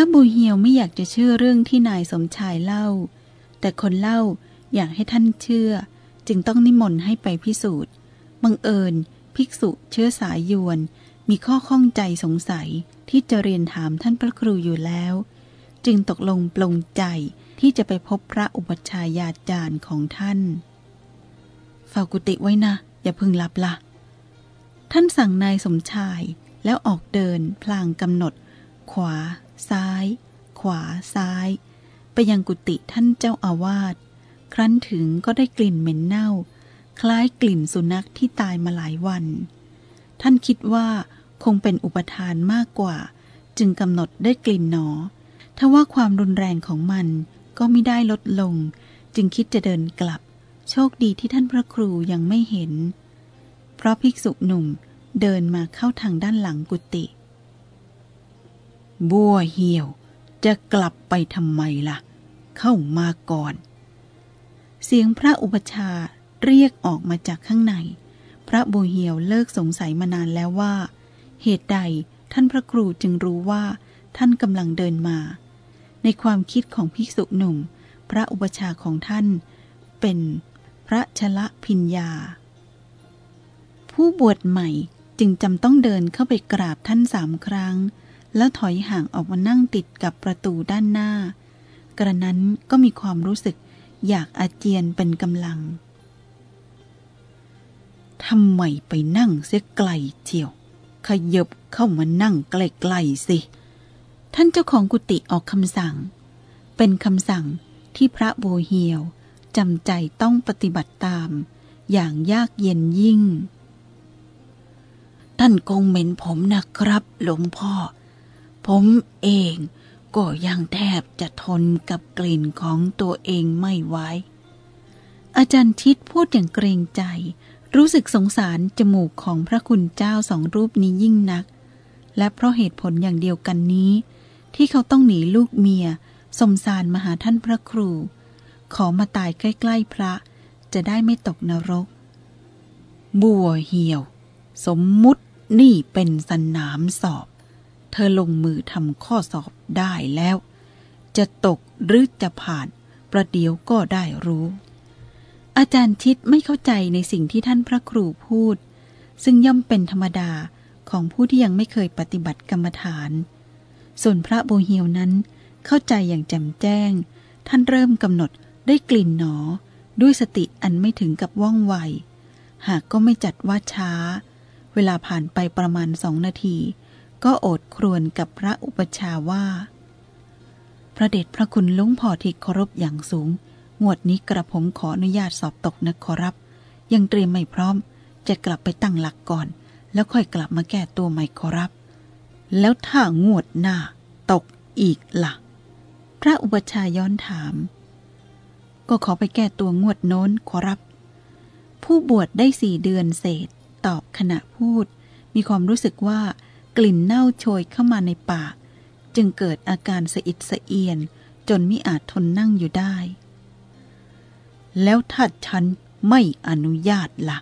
ระบูเฮียวไม่อยากจะเชื่อเรื่องที่นายสมชายเล่า แต่คนเล่าอยากให้ท่านเชื่อ จึงต้องนิมนต์ให้ไปพิสูจน์ บังเอิญ ภิกษุเชื้อสายยวน มีข้อข้องใจสงสัยที่จะเรียนถามท่านพระครูอยู่แล้ว จึงตกลงปลงใจที่จะไปพบพระอุปชายาจารย์ของท่านเฝ้ากุฏิไว้นะ อย่าพึงหลับละท่านสั่งนายสมชายแล้วออกเดินพลางกำหนด ขวา ซ้าย ขวาซ้าย ไปยังกุฏิท่านเจ้าอาวาส ครั้นถึงก็ได้กลิ่นเหม็นเน่า คล้ายกลิ่นสุนัขที่ตายมาหลายวัน ท่านคิดว่าคงเป็นอุปทานมากกว่า จึงกำหนดได้กลิ่นหนอถ้าว่าความรุนแรงของมันก็ไม่ได้ลดลง จึงคิดจะเดินกลับ โชคดีที่ท่านพระครูยังไม่เห็น เพราะภิกษุหนุ่มเดินมาเข้าทางด้านหลังกุฏิ บัวเหี่ยวจะกลับไปทำไมละ่ะ เข้ามาก่อน เสียงพระอุปชาเรียกออกมาจากข้างใน พระบัวเหี่ยวเลิกสงสัยมานานแล้วว่า เหตุใดท่านพระครูจึงรู้ว่าท่านกำลังเดินมา ในความคิดของภิกษุหนุ่ม พระอุปชาของท่าน เป็นพระชละพิญญา ผู้บวชใหม่จึงจำต้องเดินเข้าไปกราบท่านสามครั้ง แล้วถอยห่างออกมานั่งติดกับประตูด้านหน้า กระนั้นก็มีความรู้สึกอยากอาเจียนเป็นกำลัง ทำไมไปนั่งเสียไกลเจียว ขยบเข้ามานั่งใกล้ๆสิ ท่านเจ้าของกุฏิออกคำสั่ง เป็นคำสั่งที่พระโบเฮียวจำใจต้องปฏิบัติตาม อย่างยากเย็นยิ่ง ท่านคงเหม็นผมนะครับ หลวงพ่อ ผมเองก็ยังแทบจะทนกับกลิ่นของตัวเองไม่ไหว อาจารย์ทิดพูดอย่างเกรงใจ รู้สึกสงสารจมูกของพระคุณเจ้าสองรูปนี้ยิ่งนัก และเพราะเหตุผลอย่างเดียวกันนี้ ที่เขาต้องหนีลูกเมีย สมสารมาหาท่านพระครู ขอมาตายใกล้ ๆ พระ จะได้ไม่ตกนรก บัวเหี่ยว สมมุตินี่เป็นสนามสอบ เธอลงมือทำข้อสอบได้แล้ว จะตกหรือจะผ่าน ประเดี๋ยวก็ได้รู้ อาจารย์ชิดไม่เข้าใจในสิ่งที่ท่านพระครูพูด ซึ่งย่อมเป็นธรรมดาของผู้ที่ยังไม่เคยปฏิบัติกรรมฐาน ส่วนพระโบเฮียวนั้นเข้าใจอย่างแจ่มแจ้ง ท่านเริ่มกำหนดได้กลิ่นหนอ ด้วยสติอันไม่ถึงกับว่องไว หากก็ไม่จัดว่าช้า เวลาผ่านไปประมาณสองนาที ก็โอดครวญกับพระอุปชาว่า พระเดชพระคุณลุงพอที่เคารพอย่างสูง งวดนี้กระผมขออนุญาตสอบตกนะขอรับ ยังเตรียมไม่พร้อม จะกลับไปตั้งหลักก่อน แล้วค่อยกลับมาแก้ตัวใหม่ขอรับ แล้วถ้างวดหน้า ตกอีกละ่ะ พระอุปชาย้อนถาม ก็ขอไปแก้ตัวงวดโน้นขอรับ ผู้บวชได้สี่เดือนเศษตอบขณะพูด มีความรู้สึกว่า กลิ่นเน่าโชยเข้ามาในปาก จึงเกิดอาการสะอิดสะเอียน จนมิอาจทนนั่งอยู่ได้ แล้วถ้าฉันไม่อนุญาตละ่ะ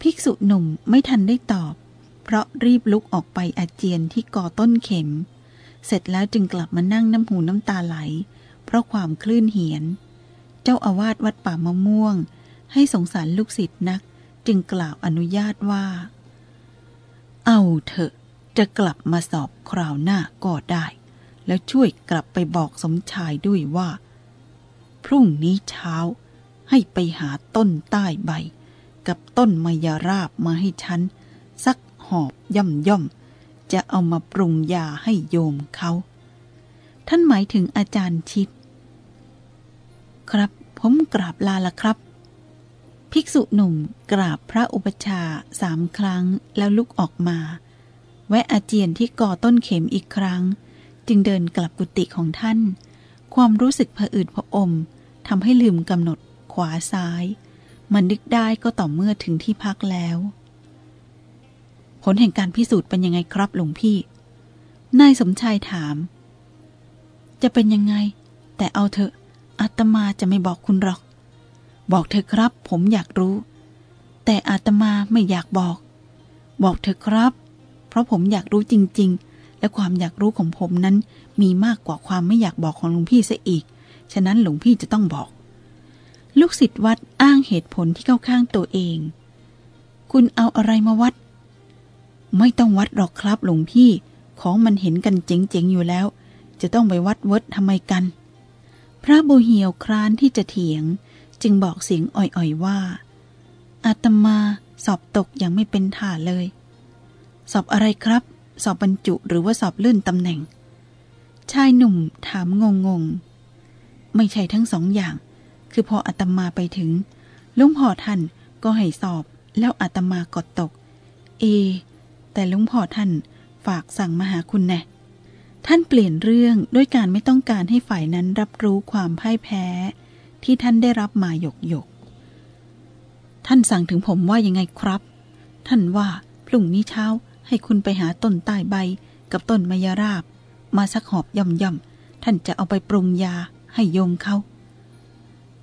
ภิกษุหนุ่มไม่ทันได้ตอบ เพราะรีบลุกออกไปอาเจียนที่ก่อต้นเข็ม เสร็จแล้วจึงกลับมานั่งน้ำหูน้ำตาไหล เพราะความคลื่นเหียน เจ้าอาวาสวัดป่ามะม่วง ให้สงสารลูกศิษย์นัก จึงกล่าวอนุญาตว่า เอาเถอะ จะกลับมาสอบคราวหน้าก็ได้ แล้วช่วยกลับไปบอกสมชายด้วยว่า พรุ่งนี้เช้า ให้ไปหาต้นใต้ใบ กับต้นมายาราบมาให้ฉัน สักหอบย่อมย่อม จะเอามาปรุงยาให้โยมเขา ท่านหมายถึงอาจารย์ชิด ครับ ผมกราบลาละครับภิกษุหนุ่มกราบพระอุปชาสามครั้งแล้วลุกออกมา วะอาเจียนที่ก่อต้นเข็มอีกครั้ง จึงเดินกลับกุฏิของท่าน ความรู้สึกผะอืดผะอมทำให้ลืมกำหนดขวาซ้าย มันนึกได้ก็ต่อเมื่อถึงที่พักแล้ว ผลแห่งการพิสูจน์เป็นยังไงครับหลวงพี่ นายสมชายถาม จะเป็นยังไง แต่เอาเถอะอาตมาจะไม่บอกคุณหรอก บอกเธอครับ ผมอยากรู้ แต่อาตมาไม่อยากบอก บอกเธอครับ เพราะผมอยากรู้จริง ๆ และความอยากรู้ของผมนั้นมีมากกว่าความไม่อยากบอกของหลวงพี่ซะอีก ฉะนั้นหลวงพี่จะต้องบอก ลูกศิษย์วัดอ้างเหตุผลที่เข้าข้างตัวเอง คุณเอาอะไรมาวัด ไม่ต้องวัดหรอกครับหลวงพี่ ของมันเห็นกันเจ๋งๆอยู่แล้ว จะต้องไปวัดเวิร์ดทำไมกัน พระโบเฮียวครานที่จะเถียง จึงบอกเสียงอ่อยๆว่าอาตมาสอบตกอย่างไม่เป็นท่าเลย สอบอะไรครับ สอบบรรจุหรือว่าสอบลื่นตำแหน่ง ชายหนุ่มถามงงงไม่ใช่ทั้งสองอย่าง คือพออาตมาไปถึงลุงพ่อท่านก็ให้สอบแล้วอาตมากดตก เอ แต่ลุงพ่อท่านฝากสั่งมาหาคุณแน่ท่านเปลี่ยนเรื่องด้วยการไม่ต้องการให้ฝ่ายนั้นรับรู้ความพ่ายแพ้ ที่ท่านได้รับมาหยกหยก ท่านสั่งถึงผมว่ายังไงครับ ท่านว่าพรุ่งนี้เช้า ให้คุณไปหาต้นใต้ใบกับต้นมยราบ มาสักหอบย่ำย่ำท่านจะเอาไปปรุงยาให้โยมเขา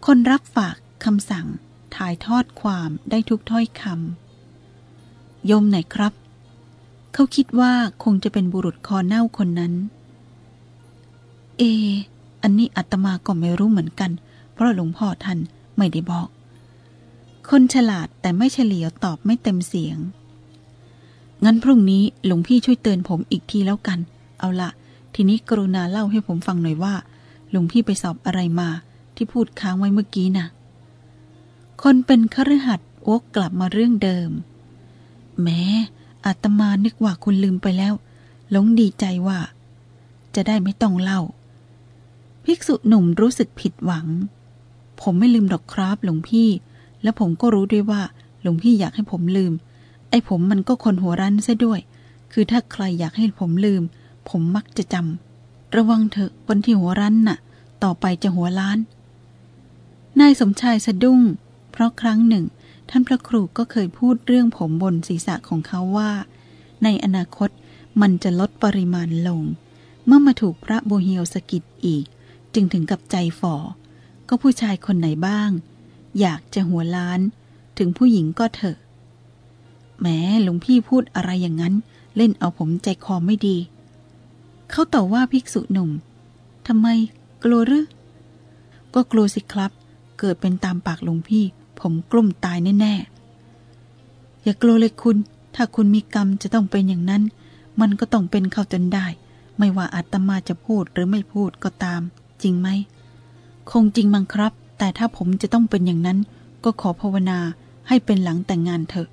คนรับฝากคำสั่งถ่ายทอดความได้ทุกถ้อยคำโยมไหนครับ เขาคิดว่าคงจะเป็นบุรุษคอเน่าคนนั้น เอ อันนี้อาตมาก็ไม่รู้เหมือนกัน เพราะหลวงพ่อท่านไม่ได้บอก คนฉลาดแต่ไม่เฉลียวตอบไม่เต็มเสียง งั้นพรุ่งนี้หลวงพี่ช่วยเตือนผมอีกทีแล้วกัน เอาละทีนี้กรุณาเล่าให้ผมฟังหน่อยว่า หลวงพี่ไปสอบอะไรมา ที่พูดค้างไว้เมื่อกี้นะ่ะ คนเป็นคฤหัสถ์วกกลับมาเรื่องเดิม แม้อาตมานึกว่าคุณลืมไปแล้ว หลงดีใจว่า จะได้ไม่ต้องเล่า ภิกษุหนุ่มรู้สึกผิดหวัง ผมไม่ลืมดอกครับ หลวงพี่ และผมก็รู้ด้วยว่า หลวงพี่อยากให้ผมลืม ไอ้ผมมันก็คนหัวรั้นซะด้วย คือถ้าใครอยากให้ผมลืม ผมมักจะจำระวังเถอะคนที่หัวรั้นน่ะ ต่อไปจะหัวล้านนายสมชายสะดุ้ง เพราะครั้งหนึ่ง ท่านพระครูก็เคยพูดเรื่องผมบนศีรษะของเขาว่า ในอนาคตมันจะลดปริมาณลง เมื่อมาถูกพระโบเฮียวสกิดอีก จึงถึงกับใจฝ่อ ก็ผู้ชายคนไหนบ้าง อยากจะหัวล้าน ถึงผู้หญิงก็เถอะ แม้หลวงพี่พูดอะไรอย่างนั้น เล่นเอาผมใจคอไม่ดี เขาต่อว่าภิกษุหนุ่มทำไม กลัวหรือ ก็กลัวสิครับ เกิดเป็นตามปากหลวงพี่ ผมกลุ้มตายแน่ๆ อย่ากลัวเลยคุณ ถ้าคุณมีกรรมจะต้องเป็นอย่างนั้น มันก็ต้องเป็นเข้าจนได้ ไม่ว่าอาตมาจะพูดหรือไม่พูดก็ตาม จริงไหม คงจริงมั้งครับ แต่ถ้าผมจะต้องเป็นอย่างนั้น ก็ขอภาวนาให้เป็นหลังแต่งงานเถอะ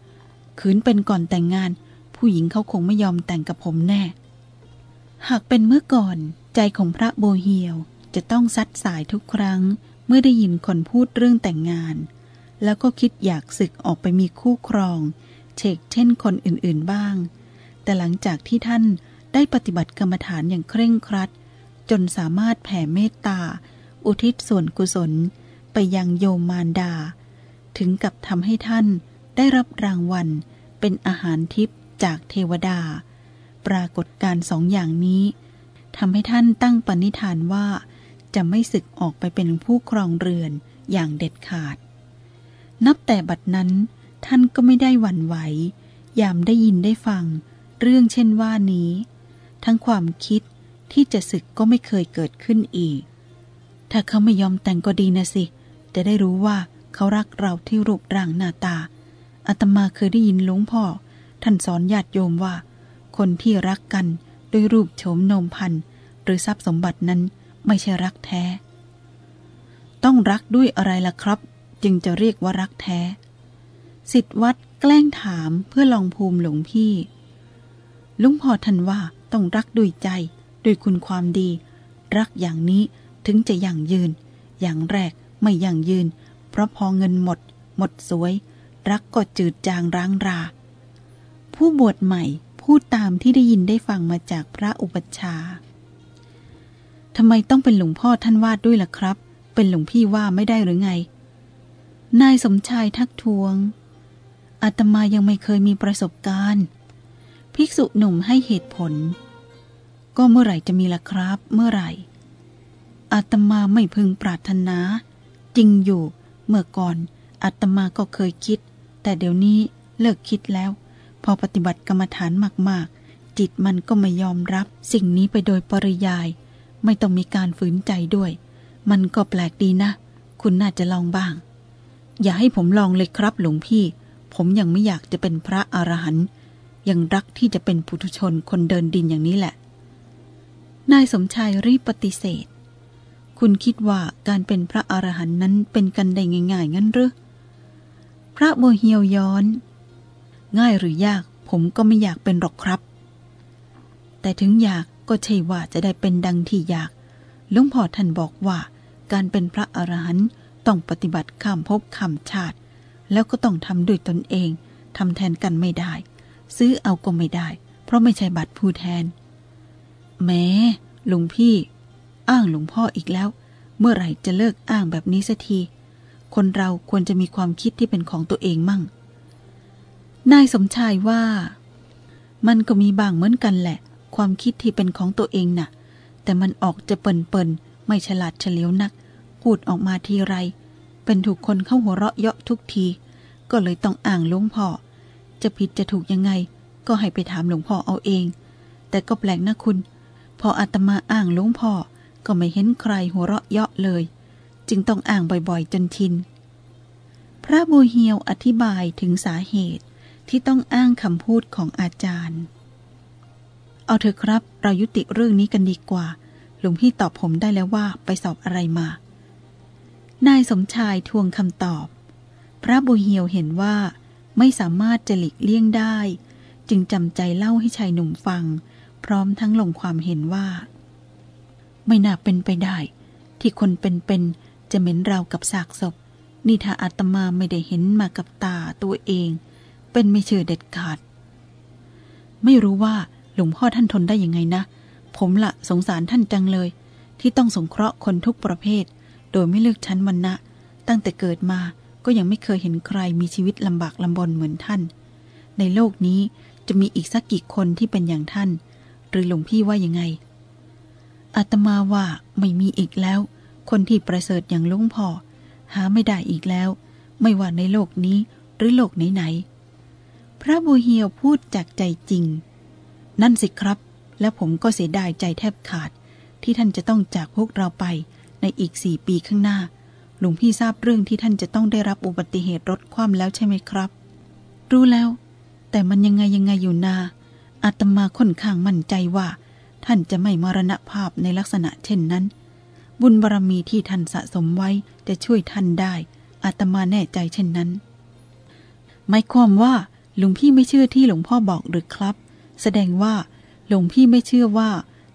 ขืนเป็นก่อนแต่งงาน ผู้หญิงเขาคงไม่ยอมแต่งกับผมแน่ หากเป็นเมื่อก่อนใจของพระโบเฮียวจะต้องซัดสายทุกครั้ง เมื่อได้ยินคนพูดเรื่องแต่งงาน แล้วก็คิดอยากศึกออกไปมีคู่ครองเชกเช่นคนอื่นๆบ้าง แต่หลังจากที่ท่านได้ปฏิบัติกรรมฐานอย่างเคร่งครัด จนสามารถแผ่เมตตา อุทิศส่วนกุศล ไปยังโยมมารดา ถึงกับทำให้ท่าน ได้รับรางวัล เป็นอาหารทิพย์จากเทวดา ปรากฏการสองอย่างนี้ทำให้ท่านตั้งปณิธานว่า จะไม่ศึกออกไปเป็นผู้ครองเรือนอย่างเด็ดขาด นับแต่บัดนั้น ท่านก็ไม่ได้หวั่นไหว ยามได้ยินได้ฟัง เรื่องเช่นว่านี้ ทั้งความคิดที่จะศึกก็ไม่เคยเกิดขึ้นอีก ถ้าเขาไม่ยอมแต่งก็ดีนะสิ จะได้รู้ว่าเขารักเราที่รูปร่างหน้าตา อาตมาเคยได้ยินหลวงพ่อ ท่านสอนญาติโยมว่า คนที่รักกันด้วยรูปโฉมนมพันหรือทรัพย์สมบัตินั้นไม่ใช่รักแท้ ต้องรักด้วยอะไรล่ะครับ จึงจะเรียกว่ารักแท้ สิทธวัดแกล้งถามเพื่อลองภูมิหลวงพี่ลุงพ่อท่านว่าต้องรักด้วยใจด้วยคุณความดี รักอย่างนี้ถึงจะยั่งยืน อย่างแรกไม่ยั่งยืน เพราะพอเงินหมด หมดสวย รักก็จืดจางร้างรา ผู้บวชใหม่พูดตามที่ได้ยินได้ฟังมาจากพระอุปัชฌาย์ทำไมต้องเป็นหลวงพ่อท่านวาดด้วยล่ะครับ เป็นหลวงพี่ว่าไม่ได้หรือไง นายสมชายทักท้วง อาตมายังไม่เคยมีประสบการณ์ ภิกษุหนุ่มให้เหตุผล ก็เมื่อไหร่จะมีล่ะครับ เมื่อไหร่ อาตมาไม่พึงปรารถนา จริงอยู่ เมื่อก่อนอาตมาก็เคยคิด แต่เดี๋ยวนี้เลิกคิดแล้ว พอปฏิบัติกรรมฐานมากๆใจจิตมันก็ไม่ยอมรับ สิ่งนี้ไปโดยปริยาย ไม่ต้องมีการฝืนใจด้วย มันก็แปลกดีนะ คุณน่าจะลองบ้าง อย่าให้ผมลองเลยครับหลวงพี่ ผมยังไม่อยากจะเป็นพระอรหันต์ยังรักที่จะเป็นปุถุชนคนเดินดินอย่างนี้แหละ นายสมชายรีบปฏิเสธ คุณคิดว่าการเป็นพระอรหันต์นั้นเป็นกันได้ง่ายๆงั้นหรือ พระโมเฮียวย้อน ง่ายหรือยากผมก็ไม่อยากเป็นหรอกครับ แต่ถึงอยากก็ใช่ว่าจะได้เป็นดังที่อยากหลวงพ่อท่านบอกว่าการเป็นพระอรหันต์ต้องปฏิบัติข้ามภพข้ามชาติ แล้วก็ต้องทำด้วยตนเองทำแทนกันไม่ได้ ซื้อเอาก็ไม่ได้ เพราะไม่ใช่บัตรผู้แทนแม้ลวงพี่ อ้างหลวงพ่ออีกแล้ว เมื่อไหร่จะเลิกอ้างแบบนี้สักที คนเราควรจะมีความคิดที่เป็นของตัวเองมั่ง นายสมชายว่า มันก็มีบางเหมือนกันแหละ ความคิดที่เป็นของตัวเองน่ะ แต่มันออกจะเปินเปินไม่ฉลาดเฉลียวนัก พูดออกมาทีไร เป็นถูกคนเข้าหัวเราะเยาะทุกที ก็เลยต้องอ่างหลวงพ่อ จะผิดจะถูกยังไง ก็ให้ไปถามหลวงพ่อเอาเอง แต่ก็แปลกนะคุณ พออาตมาอ่างหลวงพ่อก็ไม่เห็นใครหัวเราะเยาะเลย จึงต้องอ่างบ่อยๆ จนชิน พระบูเฮียวอธิบายถึงสาเหตุที่ต้องอ้างคำพูดของอาจารย์ เอาเถอะครับ เรายุติเรื่องนี้กันดีกว่า หลวงพี่ตอบผมได้แล้วว่าไปสอบอะไรมา นายสมชายทวงคำตอบ พระบุเฮียวเห็นว่าไม่สามารถจะหลีกเลี่ยงได้ จึงจำใจเล่าให้ชายหนุ่มฟัง พร้อมทั้งลงความเห็นว่า ไม่น่าเป็นไปได้ ที่คนเป็นๆ จะเหม็นราวกับซากศพ นี่ถ้าอาตมาไม่ได้เห็นมากับตาตัวเอง เป็นไม่เชื่อเด็ดขาด ไม่รู้ว่าหลวงพ่อท่านทนได้ยังไงนะ ผมละสงสารท่านจังเลย ที่ต้องสงเคราะห์คนทุกประเภท โดยไม่เลือกชั้นวรรณะ ตั้งแต่เกิดมาก็ยังไม่เคยเห็นใครมีชีวิตลำบากลำบนเหมือนท่าน ในโลกนี้จะมีอีกสักกี่คนที่เป็นอย่างท่าน หรือหลวงพี่ว่ายังไงอาตมาว่าไม่มีอีกแล้ว คนที่ประเสริฐอย่างลุงพ่อ หาไม่ได้อีกแล้ว ไม่ว่าในโลกนี้หรือโลกไหนๆพระบูเฮียวพูดจากใจจริง นั่นสิครับ และผมก็เสียดายใจแทบขาด ที่ท่านจะต้องจากพวกเราไปในอีกสี่ปีข้างหน้าหลวงพี่ทราบเรื่องที่ท่านจะต้องได้รับอุบัติเหตุรถคว่ำแล้วใช่ไหมครับ รู้แล้ว แต่มันยังไงยังไงอยู่นาอาตมาค่อนข้างมั่นใจว่า ท่านจะไม่มรณภาพในลักษณะเช่นนั้น บุญบารรมีที่ท่านสะสมไว้จะช่วยท่านได้ อาตมาแน่ใจเช่นนั้น หมายความว่าหลวงพี่ไม่เชื่อที่หลวงพ่อบอกหรือครับ แสดงว่าหลวงพี่ไม่เชื่อว่า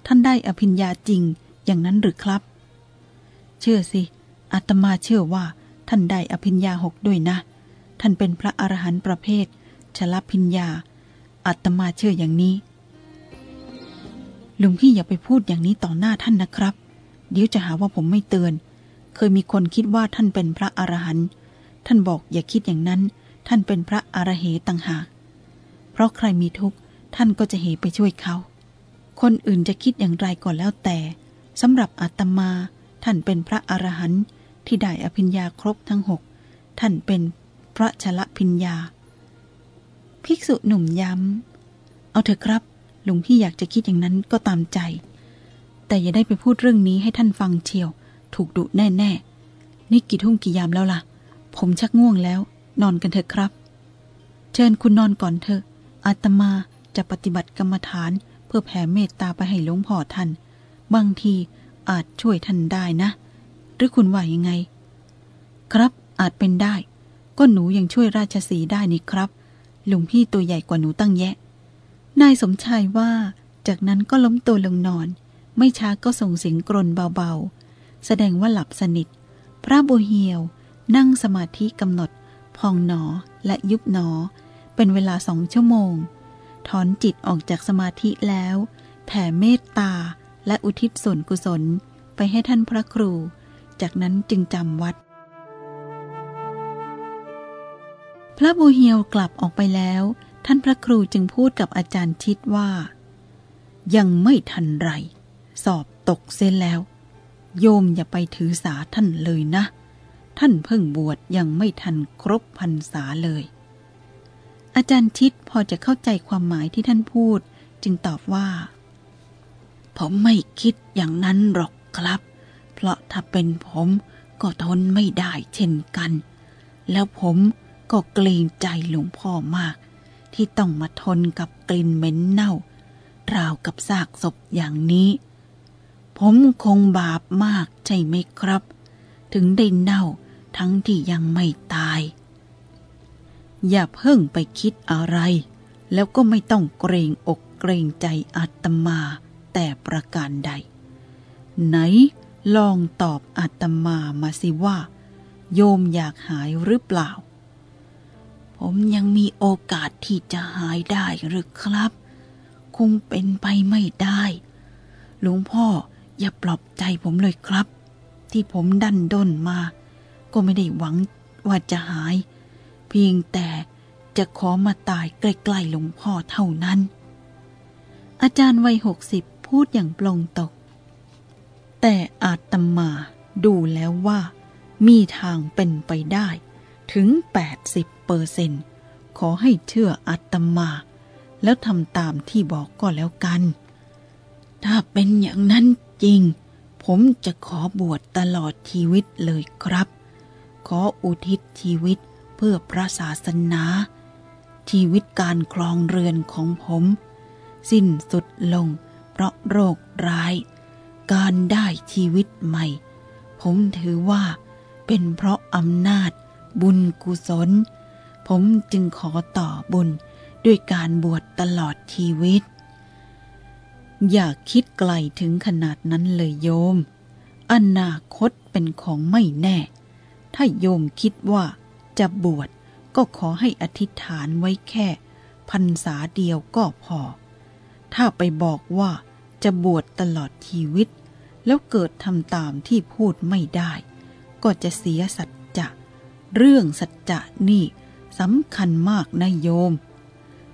ท่านได้อภิญญาจริงอย่างนั้นหรือครับ เชื่อสิอาตมาเชื่อว่า ท่านได้อภิญญาหกด้วยนะ ท่านเป็นพระอรหันต์ประเภท ชลพิญญาอาตมาเชื่ออย่างนี้หลวงพี่อย่าไปพูดอย่างนี้ต่อหน้าท่านนะครับ เดี๋ยวจะหาว่าผมไม่เตือน เคยมีคนคิดว่าท่านเป็นพระอรหันต์ท่านบอกอย่าคิดอย่างนั้น ท่านเป็นพระอรเหต่างหาก เพราะใครมีทุกข์ท่านก็จะเหไปช่วยเขา คนอื่นจะคิดอย่างไรก็แล้วแต่สำหรับอาตมา ท่านเป็นพระอรหันต์ที่ได้อภิญญาครบทั้งหกท่านเป็นพระชละพิญญา ภิกษุหนุ่มย้ำ เอาเถอะครับ หลวงพี่อยากจะคิดอย่างนั้นก็ตามใจ แต่อย่าได้ไปพูดเรื่องนี้ให้ท่านฟังเชียว ถูกดุแน่ๆ นี่กี่ทุ่มกี่ยามแล้วล่ะ ผมชักง่วงแล้ว นอนกันเถอะครับ เชิญคุณนอนก่อนเถอะ อาตมาจะปฏิบัติกรรมฐาน เพื่อแผ่เมตตาไปให้หลวงพ่อท่าน บางทีอาจช่วยท่านได้นะ หรือคุณว่ายังไง ครับ อาจเป็นได้ ก็หนูยังช่วยราชสีได้นี่ครับ หลวงพี่ตัวใหญ่กว่าหนูตั้งแยะ นายสมชายว่า จากนั้นก็ล้มตัวลงนอน ไม่ช้าก็ส่งเสียงกรนเบาๆ แสดงว่าหลับสนิท พระบุเฮียว นั่งสมาธิกำหนด พองหนอและยุบหนอ เป็นเวลาสองชั่วโมง ถอนจิตออกจากสมาธิแล้ว แผ่เมตตาและอุทิศส่วนกุศลไปให้ท่านพระครู จากนั้นจึงจำวัด พระบูเฮียวกลับออกไปแล้ว ท่านพระครูจึงพูดกับอาจารย์ชิดว่า ยังไม่ทันไร สอบตกเส้นแล้ว โยมอย่าไปถือสาท่านเลยนะ ท่านเพิ่งบวชยังไม่ทันครบพรรษาเลย อาจารย์ชิดพอจะเข้าใจความหมายที่ท่านพูด จึงตอบว่า ผมไม่คิดอย่างนั้นหรอกครับ เพราะถ้าเป็นผมก็ทนไม่ได้เช่นกัน แล้วผมก็เกรงใจหลวงพ่อมาก ที่ต้องมาทนกับกลิ่นเหม็นเน่าราวกับซากศพอย่างนี้ ผมคงบาปมากใช่ไหมครับ ถึงได้เน่าทั้งที่ยังไม่ตาย อย่าเพิ่งไปคิดอะไร แล้วก็ไม่ต้องเกรงอกเกรงใจอาตมาแต่ประการใด ไหนลองตอบอาตมามาสิว่า โยมอยากหายหรือเปล่า ผมยังมีโอกาสที่จะหายได้หรือครับ คงเป็นไปไม่ได้ หลวงพ่อ อย่าปลอบใจผมเลยครับ ที่ผมดันด้นมา ก็ไม่ได้หวังว่าจะหาย เพียงแต่จะขอมาตายใกล้ๆหลวงพ่อเท่านั้น อาจารย์วัยหกสิบพูดอย่างปลงตก แต่อาตมาดูแล้วว่า มีทางเป็นไปได้ถึง 80เปอร์เซนขอให้เชื่ออาตมา แล้วทำตามที่บอกก็แล้วกัน ถ้าเป็นอย่างนั้น จริง ผมจะขอบวชตลอดชีวิตเลยครับ ขออุทิศชีวิตเพื่อพระศาสนา ชีวิตการครองเรือนของผม สิ้นสุดลงเพราะโรคร้าย การได้ชีวิตใหม่ ผมถือว่าเป็นเพราะอำนาจบุญกุศล ผมจึงขอต่อบุญด้วยการบวชตลอดชีวิต อย่าคิดไกลถึงขนาดนั้นเลยโยม อนาคตเป็นของไม่แน่ ถ้าโยมคิดว่าจะบวชก็ขอให้อธิษฐานไว้แค่พรรษาเดียวก็พอ ถ้าไปบอกว่าจะบวชตลอดชีวิต แล้วเกิดทำตามที่พูดไม่ได้ ก็จะเสียสัจจะเรื่องสัจจะนี่สำคัญมากนะโยม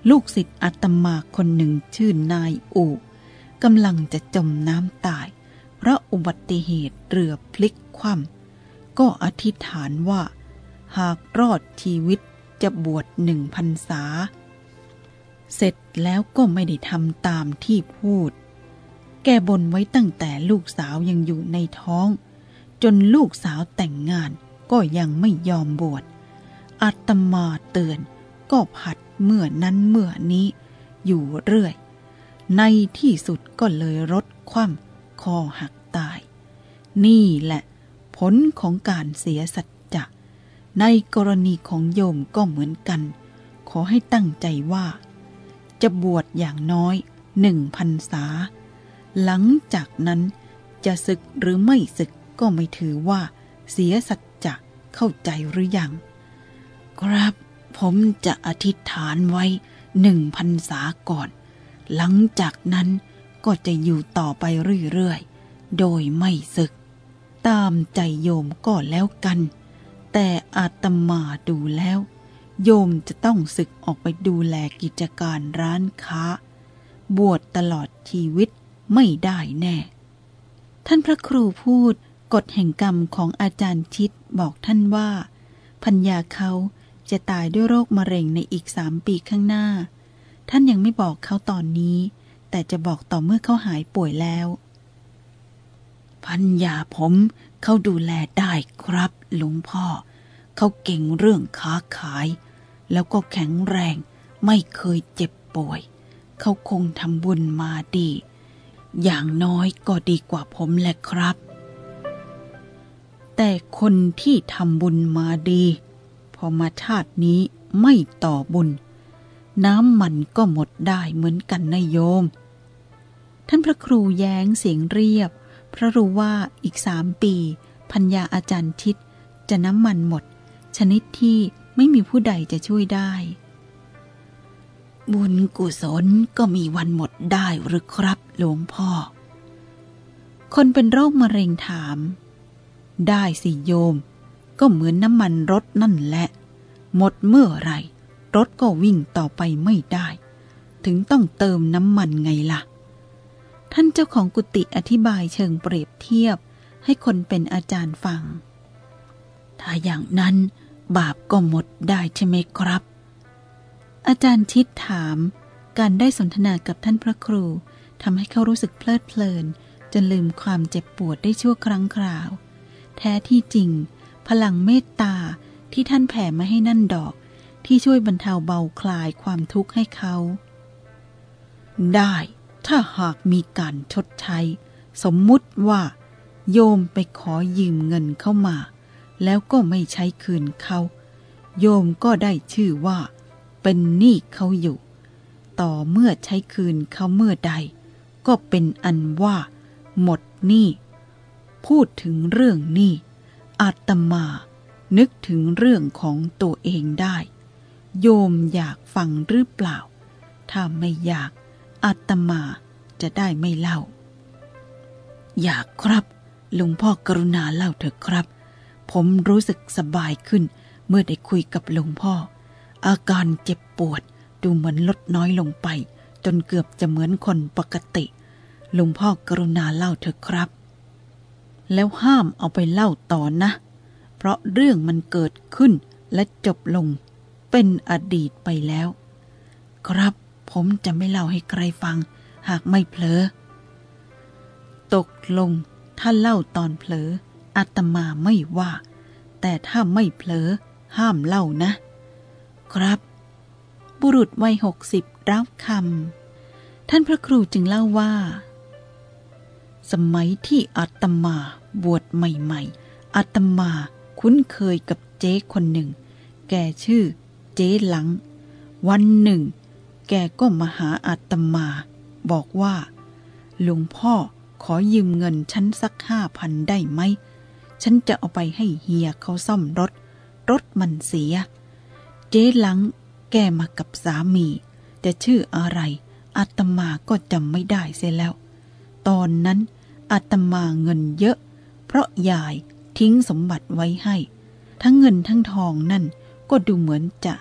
ลูกศิษย์อาตมาคนหนึ่งชื่อนายอู กำลังจะจมน้ำตาย เพราะอุบัติเหตุเรือพลิกคว่ำก็อธิษฐานว่า หากรอดชีวิตจะบวชหนึ่งพรรษา เสร็จแล้วก็ไม่ได้ทำตามที่พูด แกบนไว้ตั้งแต่ลูกสาวยังอยู่ในท้อง จนลูกสาวแต่งงานก็ยังไม่ยอมบวชอาตมาเตือนก็ผัดเมื่อนั้นเมื่อนี้ อยู่เรื่อย ในที่สุดก็เลยรถคว่ำคอหักตาย นี่แหละผลของการเสียสัจจะในกรณีของโยมก็เหมือนกัน ขอให้ตั้งใจว่า จะบวชอย่างน้อยหนึ่งพรรษา หลังจากนั้นจะศึกหรือไม่ศึกก็ไม่ถือว่า เสียสัจจะเข้าใจหรือยัง ครับผมจะอธิษฐานไว้หนึ่งพรรษาก่อน หลังจากนั้นก็จะอยู่ต่อไปเรื่อยๆ โดยไม่ศึก ตามใจโยมก็แล้วกัน แต่อาตมาดูแล้ว โยมจะต้องศึกออกไปดูแลกิจการร้านค้า บวชตลอดชีวิตไม่ได้แน่ ท่านพระครูพูดกฎแห่งกรรมของอาจารย์ชิดบอกท่านว่าพัญญาเขาจะตายด้วยโรคมะเร็งในอีกสามปีข้างหน้า ท่านยังไม่บอกเขาตอนนี้ แต่จะบอกต่อเมื่อเขาหายป่วยแล้ว พัญญาผมเขาดูแลได้ครับหลวงพ่อ เขาเก่งเรื่องค้าขาย แล้วก็แข็งแรงไม่เคยเจ็บป่วย เขาคงทำบุญมาดี อย่างน้อยก็ดีกว่าผมแหละครับ แต่คนที่ทำบุญมาดี พอมาชาตินี้ไม่ต่อบุญ น้ำมันก็หมดได้เหมือนกันนะโยม ท่านพระครูแย้งเสียงเรียบ เพราะรู้ว่าอีกสามปี พัญญาอาจารย์ทิศจะน้ำมันหมด ชนิดที่ไม่มีผู้ใดจะช่วยได้ บุญกุศลก็มีวันหมดได้หรือครับหลวงพ่อ คนเป็นโรคมะเร็งถาม ได้สิโยม ก็เหมือนน้ำมันรถนั่นแหละ หมดเมื่อไหร รถก็วิ่งต่อไปไม่ได้ ถึงต้องเติมน้ำมันไงล่ะ ท่านเจ้าของกุฏิอธิบายเชิงเปรียบเทียบ ให้คนเป็นอาจารย์ฟัง ถ้าอย่างนั้นบาปก็หมดได้ใช่ไหมครับ อาจารย์ชิดถาม การได้สนทนากับท่านพระครูทำให้เขารู้สึกเพลิดเพลิน จนลืมความเจ็บปวดได้ชั่วครั้งคราว แท้ที่จริง พลังเมตตาที่ท่านแผ่มาให้นั่นดอก ที่ช่วยบรรเทาเบาคลายความทุกข์ให้เขา ได้ถ้าหากมีการชดใช้ สมมุติว่า โยมไปขอยืมเงินเข้ามา แล้วก็ไม่ใช้คืนเขา โยมก็ได้ชื่อว่า เป็นหนี้เขาอยู่ ต่อเมื่อใช้คืนเขาเมื่อใด ก็เป็นอันว่า หมดหนี้พูดถึงเรื่องหนี้อาตมานึกถึงเรื่องของตัวเองได้ โยมอยากฟังหรือเปล่า ถ้าไม่อยากอาตมาจะได้ไม่เล่า อยากครับหลวงพ่อกรุณาเล่าเถอะครับ ผมรู้สึกสบายขึ้น เมื่อได้คุยกับหลวงพ่อ อาการเจ็บปวดดูเหมือนลดน้อยลงไป จนเกือบจะเหมือนคนปกติหลวงพ่อกรุณาเล่าเถอะครับ แล้วห้ามเอาไปเล่าต่อนะ เพราะเรื่องมันเกิดขึ้นและจบลง เป็นอดีตไปแล้ว ครับผมจะไม่เล่าให้ใครฟัง หากไม่เผลอ ตกลงถ้าเล่าตอนเผลออาตมาไม่ว่า แต่ถ้าไม่เผลอ ห้ามเล่านะ ครับ บุรุษวัยหกสิบรับคำท่านพระครูจึงเล่าว่า สมัยที่อาตมาบวชใหม่ ๆอาตมาคุ้นเคยกับเจ๊คนหนึ่ง แกชื่อ เจ๊หลัง วันหนึ่ง แกก็มาหาอาตมา บอกว่า หลวงพ่อขอยืมเงินฉันสักห้าพันได้ไหม ฉันจะเอาไปให้เฮียเขาซ่อมรถ รถมันเสีย เจ๊หลัง แกมากับสามีจะชื่ออะไรอาตมาก็จำไม่ได้เสียแล้ว ตอนนั้นอาตมาเงินเยอะ เพราะยายทิ้งสมบัติไว้ให้ ทั้งเงินทั้งทองนั่น ก็ดูเหมือนจะ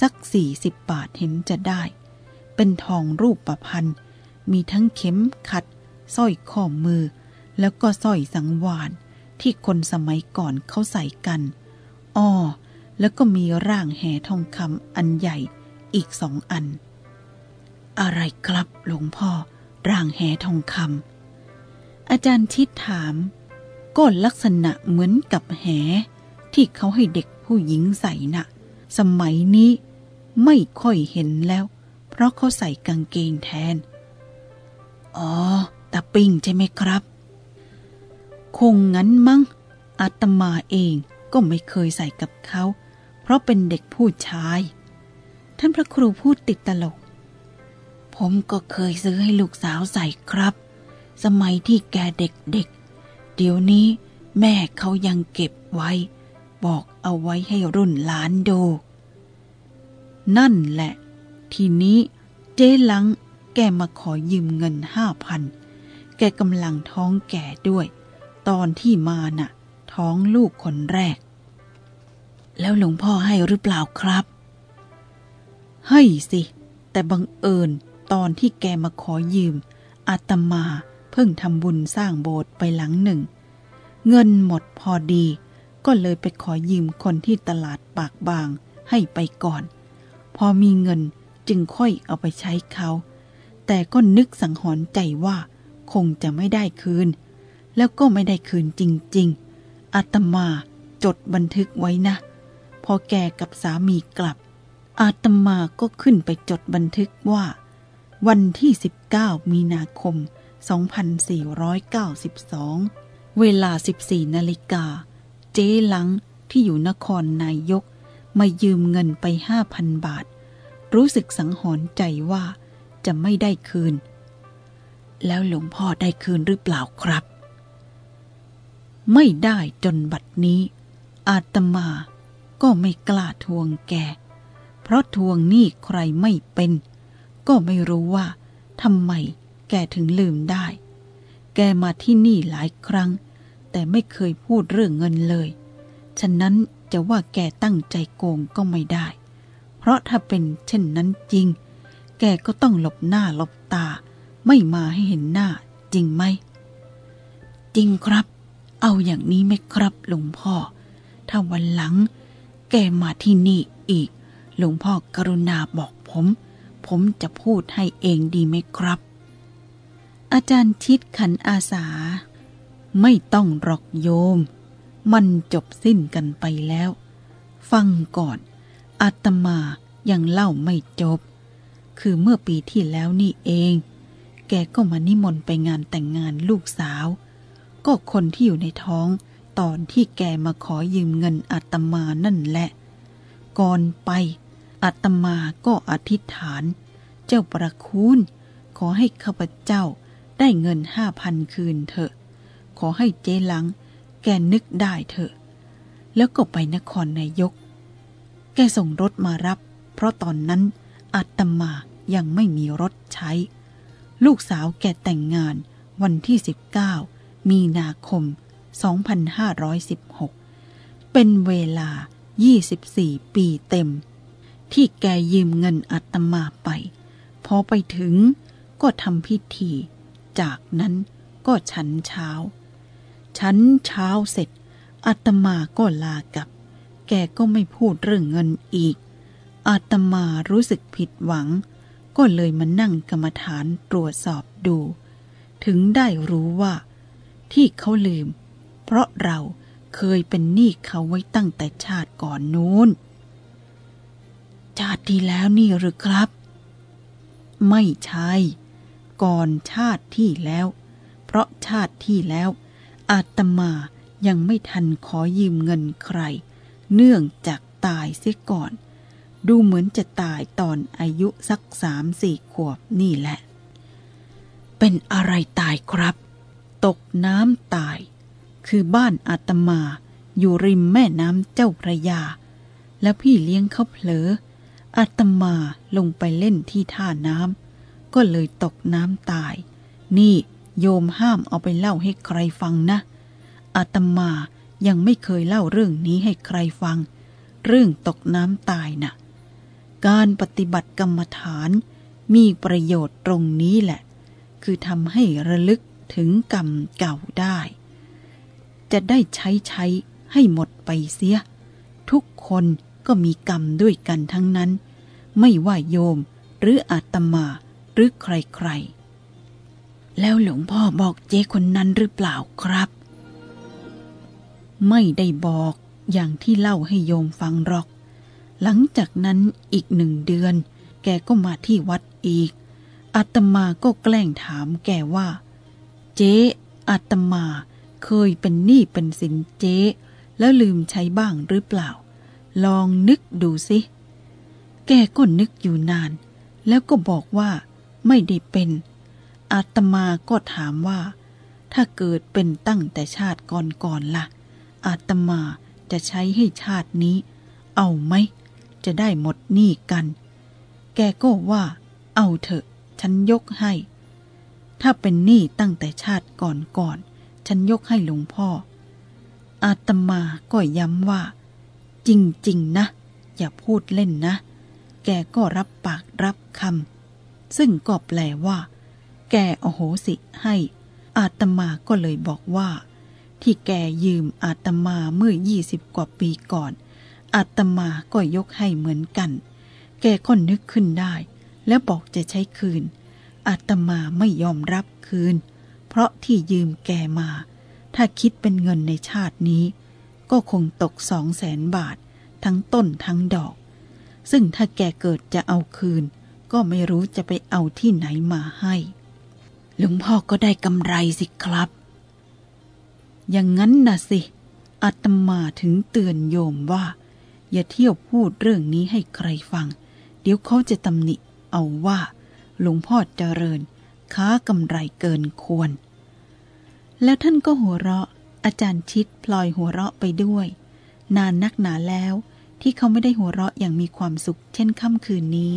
สักสี่สิบบาทเห็นจะได้ เป็นทองรูปประพันธ์มีทั้งเข็มขัดสร้อยข้อมือ แล้วก็สร้อยสังวานที่คนสมัยก่อนเขาใส่กันอ้อแล้วก็มีร่างแหทองคำอันใหญ่อีกสองอัน อะไรครับหลวงพ่อ ร่างแหทองคำอาจารย์ชิดถาม ก็ลักษณะเหมือนกับแหที่เขาให้เด็ก ผู้หญิงใส่นะ่ะ สมัยนี้ไม่ค่อยเห็นแล้ว เพราะเขาใส่กางเกงแทน อ๋อตาปิ้งใช่ไหมครับ คงงั้นมั้งอาตมาเองก็ไม่เคยใส่กับเขา เพราะเป็นเด็กผู้ชาย ท่านพระครูพูดติดตลก ผมก็เคยซื้อให้ลูกสาวใส่ครับ สมัยที่แกเด็กๆเดี๋ยวนี้แม่เขายังเก็บไว้ บอก เอาไว้ให้รุ่นหลานดู นั่นแหละ ทีนี้เจ๊ลังแกมาขอยืมเงินห้าพัน แกกำลังท้องแก่ด้วย ตอนที่มาน่ะ ท้องลูกคนแรก แล้วหลวงพ่อให้หรือเปล่าครับ ให้สิ แต่บังเอิญตอนที่แกมาขอยืม อาตมาเพิ่งทำบุญสร้างโบสถ์ไปหลังหนึ่ง เงินหมดพอดี ก็เลยไปขอยืมคนที่ตลาดปากบางให้ไปก่อน พอมีเงินจึงค่อยเอาไปใช้เขา แต่ก็นึกสังหรณ์ใจว่าคงจะไม่ได้คืน แล้วก็ไม่ได้คืนจริง ๆอาตมาจดบันทึกไว้นะ พอแกกับสามีกลับ อาตมาก็ขึ้นไปจดบันทึกว่า วันที่ 19 มีนาคม 2492 เวลา 14 นาฬิกา เจ๊ลังที่อยู่นครนายก มายืมเงินไป5,000บาท รู้สึกสังหรณ์ใจว่าจะไม่ได้คืน แล้วหลวงพ่อได้คืนหรือเปล่าครับ ไม่ได้จนบัดนี้ อาตมาก็ไม่กล้าทวงแก เพราะทวงหนี้ใครไม่เป็น ก็ไม่รู้ว่าทำไมแกถึงลืมได้ แกมาที่นี่หลายครั้ง แต่ไม่เคยพูดเรื่องเงินเลย ฉะนั้นจะว่าแกตั้งใจโกงก็ไม่ได้ เพราะถ้าเป็นเช่นนั้นจริง แกก็ต้องหลบหน้าหลบตา ไม่มาให้เห็นหน้าจริงไหม จริงครับ เอาอย่างนี้ไหมครับหลวงพ่อ ถ้าวันหลัง แกมาที่นี่อีก หลวงพ่อกรุณาบอกผม ผมจะพูดให้เองดีไหมครับ อาจารย์ชิดขันอาสา ไม่ต้องหรอกโยม มันจบสิ้นกันไปแล้ว ฟังก่อนอาตมายังเล่าไม่จบ คือเมื่อปีที่แล้วนี่เอง แกก็มานิมนต์ไปงานแต่งงานลูกสาว ก็คนที่อยู่ในท้องตอนที่แกมาขอยืมเงินอาตมานั่นแหละ ก่อนไปอาตมาก็อธิษฐาน เจ้าประคุณขอให้ข้าพเจ้าได้เงินห้าพันคืนเถอะ อให้เจ๊ลัง แกนึกได้เถอะ แล้วก็ไปนครนายก แกส่งรถมารับ เพราะตอนนั้นอาตมายังไม่มีรถใช้ ลูกสาวแกแต่งงานวันที่ 19 มีนาคม 2516 เป็นเวลา 24 ปีเต็ม ที่แกยืมเงินอาตมาไป พอไปถึงก็ทำพิธี จากนั้นก็ฉันเช้า ฉันเช้าเสร็จอาตมาก็ลากลับ แกก็ไม่พูดเรื่องเงินอีก อาตมารู้สึกผิดหวัง ก็เลยมานั่งกรรมฐานตรวจสอบดู ถึงได้รู้ว่า ที่เขาลืม เพราะเราเคยเป็นหนี้เขาไว้ตั้งแต่ชาติก่อนนู้น ชาติที่แล้วนี่หรือครับ ไม่ใช่ ก่อนชาติที่แล้ว เพราะชาติที่แล้ว อาตมายังไม่ทันขอยืมเงินใคร เนื่องจากตายเสียก่อน ดูเหมือนจะตายตอนอายุสักสามสี่ขวบนี่แหละ เป็นอะไรตายครับ ตกน้ำตาย คือบ้านอาตมาอยู่ริมแม่น้ำเจ้าพระยา และพี่เลี้ยงเขาเผลอ อาตมาลงไปเล่นที่ท่าน้ำก็เลยตกน้ำตาย นี่ โยมห้ามเอาไปเล่าให้ใครฟังนะอาตมายังไม่เคยเล่าเรื่องนี้ให้ใครฟัง เรื่องตกน้ำตายนะ่ะ การปฏิบัติกรรมฐานมีประโยชน์ตรงนี้แหละ คือทำให้ระลึกถึงกรรมเก่าได้ จะได้ใช้ใช้ให้หมดไปเสีย ทุกคนก็มีกรรมด้วยกันทั้งนั้น ไม่ว่าโยมหรืออาตมาหรือใครๆ แล้วหลวงพ่อบอกเจ๊คนนั้นหรือเปล่าครับ ไม่ได้บอกอย่างที่เล่าให้โยมฟังหรอก หลังจากนั้นอีกหนึ่งเดือน แกก็มาที่วัดอีก อาตมาก็แกล้งถามแกว่า เจ๊อาตมาเคยเป็นหนี้เป็นสินเจ๊แล้วลืมใช้บ้างหรือเปล่า ลองนึกดูสิ แกก็นึกอยู่นาน แล้วก็บอกว่าไม่ได้เป็น อาตมาก็ถามว่า ถ้าเกิดเป็นตั้งแต่ชาติก่อนๆล่ะ อาตมาจะใช้ให้ชาตินี้ เอาไหม จะได้หมดหนี้กัน แกก็ว่า เอาเถอะ ฉันยกให้ ถ้าเป็นหนี้ตั้งแต่ชาติก่อนๆฉันยกให้หลวงพ่อ อาตมาก็ย้ำว่า จริงๆนะ อย่าพูดเล่นนะ แกก็รับปากรับคำซึ่งก็แปลว่า แกโอโหสิให้ อาตมาก็เลยบอกว่า ที่แกยืมอาตมาเมื่อยี่สิบกว่าปีก่อน อาตมาก็ยกให้เหมือนกัน แกก็นึกขึ้นได้ แล้วบอกจะใช้คืน อาตมาไม่ยอมรับคืน เพราะที่ยืมแกมา ถ้าคิดเป็นเงินในชาตินี้ ก็คงตกสองแสนบาท ทั้งต้นทั้งดอก ซึ่งถ้าแกเกิดจะเอาคืน ก็ไม่รู้จะไปเอาที่ไหนมาให้ หลวงพ่อก็ได้กำไรสิครับ อย่างนั้นน่ะสิอาตมาถึงเตือนโยมว่า อย่าเที่ยวพูดเรื่องนี้ให้ใครฟัง เดี๋ยวเขาจะตำหนิเอาว่า หลวงพ่อเจริญ ค้ากำไรเกินควร แล้วท่านก็หัวเราะ อาจารย์ชิดพลอยหัวเราะไปด้วย นานนักหนาแล้วที่เขาไม่ได้หัวเราะอย่างมีความสุขเช่นค่ำคืนนี้